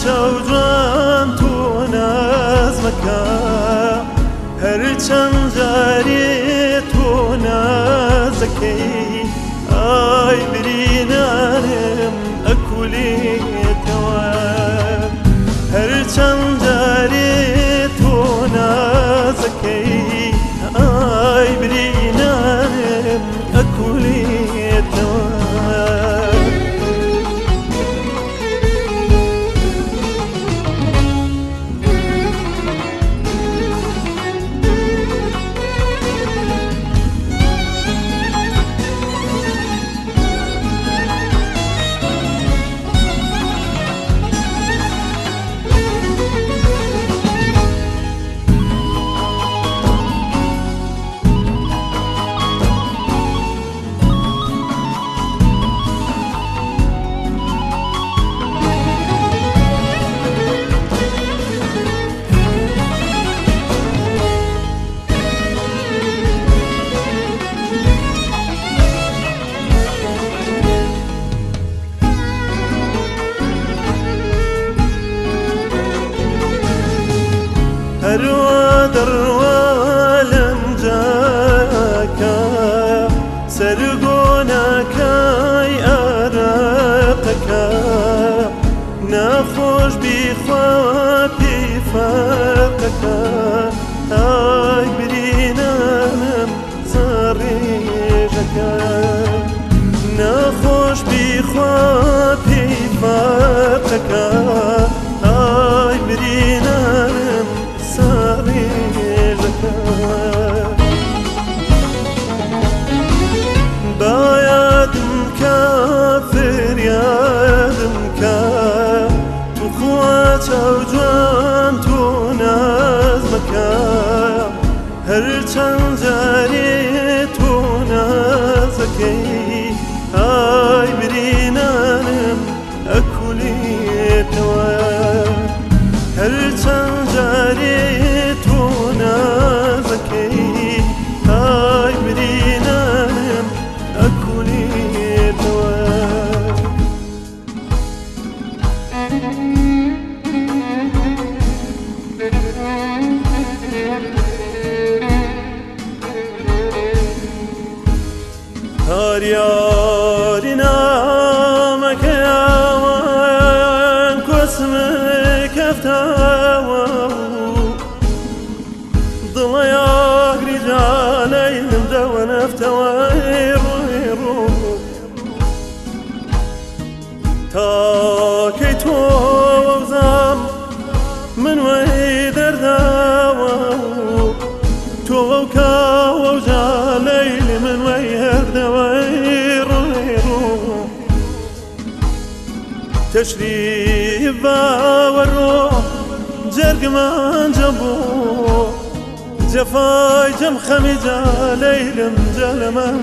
چاوجان تۆ نازمەکە هەرچەند جارێ تۆ نازەکەی ئا آه بیخوا پێی فەرقەکە ئای برینانم زەڕێژەکە ناخۆش بیخوا پێی فەرقەکە ئای هر چند جاري تو نازكي وكا وجا ليل من وي هردوي رو تشريف والروح جرق ما جبو جفاي جم خمجا ليل جلما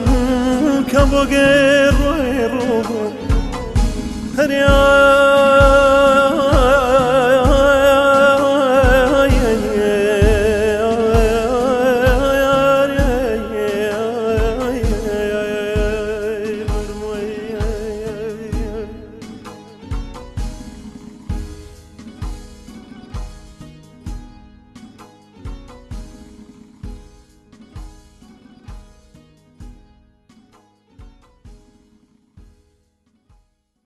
كبو غير رو هريا